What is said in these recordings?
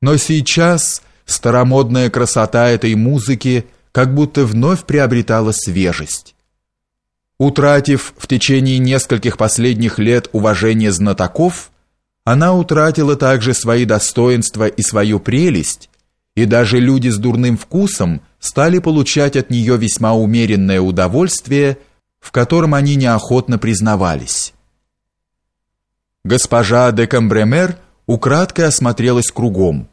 Но сейчас старомодная красота этой музыки как будто вновь приобретала свежесть. Утратив в течение нескольких последних лет уважение знатоков, она утратила также свои достоинства и свою прелесть, и даже люди с дурным вкусом стали получать от нее весьма умеренное удовольствие, в котором они неохотно признавались. Госпожа де Камбремер украдкой осмотрелась кругом.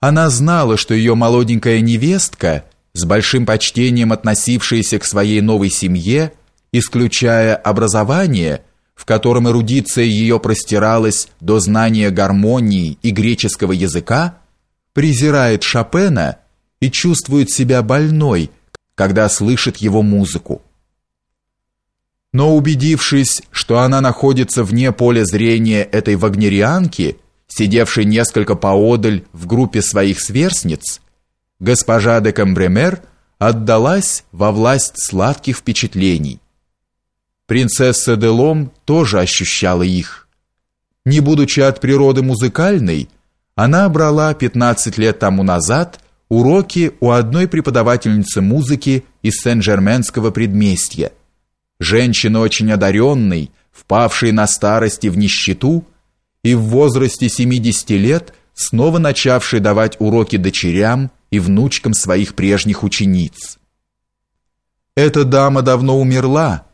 Она знала, что ее молоденькая невестка, с большим почтением относившаяся к своей новой семье, исключая образование, в котором эрудиция ее простиралась до знания гармонии и греческого языка, презирает Шопена и чувствует себя больной, когда слышит его музыку. Но убедившись, что она находится вне поля зрения этой вагнерианки, сидевшей несколько поодаль в группе своих сверстниц, госпожа де Камбремер отдалась во власть сладких впечатлений. Принцесса де Лом тоже ощущала их. Не будучи от природы музыкальной, она брала 15 лет тому назад уроки у одной преподавательницы музыки из Сен-Жерменского предместья – женщины очень одаренной, впавшей на старости в нищету и в возрасте 70 лет снова начавшей давать уроки дочерям и внучкам своих прежних учениц. Эта дама давно умерла,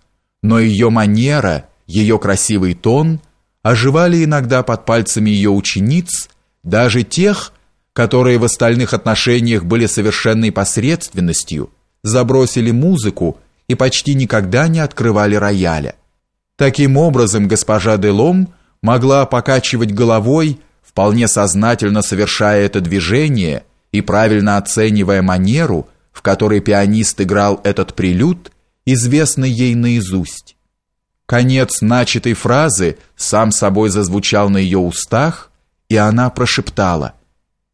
но ее манера, ее красивый тон оживали иногда под пальцами ее учениц, даже тех, которые в остальных отношениях были совершенной посредственностью, забросили музыку и почти никогда не открывали рояля. Таким образом, госпожа Делом могла покачивать головой, вполне сознательно совершая это движение и правильно оценивая манеру, в которой пианист играл этот прелюд, известный ей наизусть. Конец начатой фразы сам собой зазвучал на ее устах, и она прошептала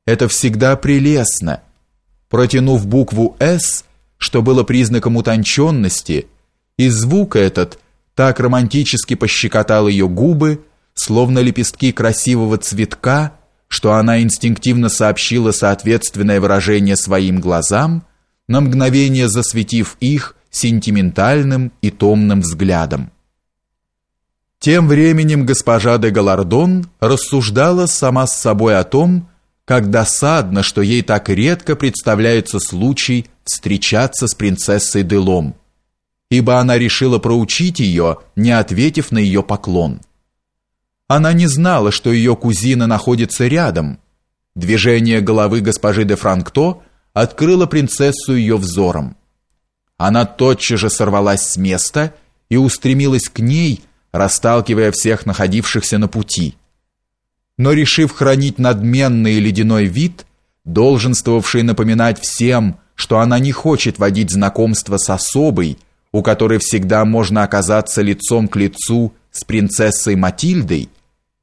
«Это всегда прелестно». Протянув букву «С», что было признаком утонченности, и звук этот так романтически пощекотал ее губы, словно лепестки красивого цветка, что она инстинктивно сообщила соответственное выражение своим глазам, на мгновение засветив их сентиментальным и томным взглядом. Тем временем госпожа де Галардон рассуждала сама с собой о том, как досадно, что ей так редко представляется случай встречаться с принцессой Делом, ибо она решила проучить ее, не ответив на ее поклон. Она не знала, что ее кузина находится рядом. Движение головы госпожи де Франкто открыло принцессу ее взором. Она тотчас же сорвалась с места и устремилась к ней, расталкивая всех находившихся на пути. Но решив хранить надменный ледяной вид, долженствовавший напоминать всем, что она не хочет водить знакомство с особой, у которой всегда можно оказаться лицом к лицу с принцессой Матильдой,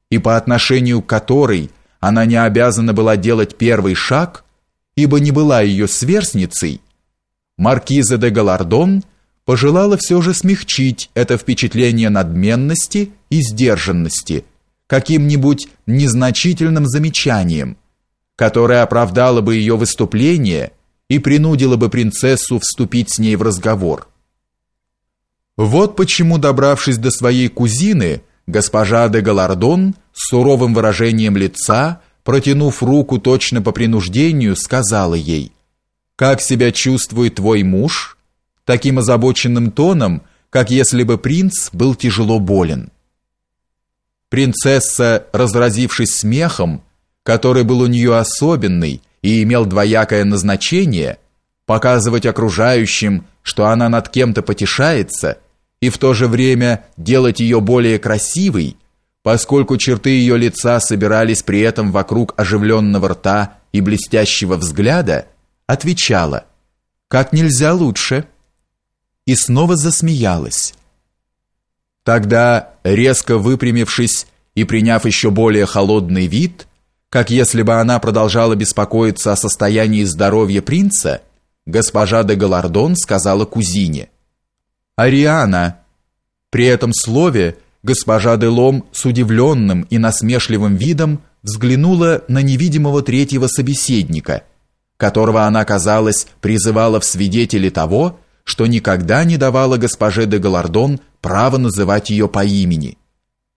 и по отношению к которой она не обязана была делать первый шаг, ибо не была ее сверстницей, маркиза де Галардон пожелала все же смягчить это впечатление надменности и сдержанности каким-нибудь незначительным замечанием, которое оправдало бы ее выступление и принудила бы принцессу вступить с ней в разговор. Вот почему, добравшись до своей кузины, госпожа де Галардон с суровым выражением лица, протянув руку точно по принуждению, сказала ей: "Как себя чувствует твой муж?" таким озабоченным тоном, как если бы принц был тяжело болен. Принцесса, разразившись смехом, который был у нее особенный, и имел двоякое назначение показывать окружающим, что она над кем-то потешается, и в то же время делать ее более красивой, поскольку черты ее лица собирались при этом вокруг оживленного рта и блестящего взгляда, отвечала: "Как нельзя лучше". И снова засмеялась. Тогда, резко выпрямившись и приняв еще более холодный вид, как если бы она продолжала беспокоиться о состоянии здоровья принца, госпожа де Галардон сказала кузине: "Ариана". При этом слове госпожа де Лом с удивленным и насмешливым видом взглянула на невидимого третьего собеседника, которого она, казалось, призывала в свидетели того, что никогда не давала госпоже де Галардон право называть ее по имени –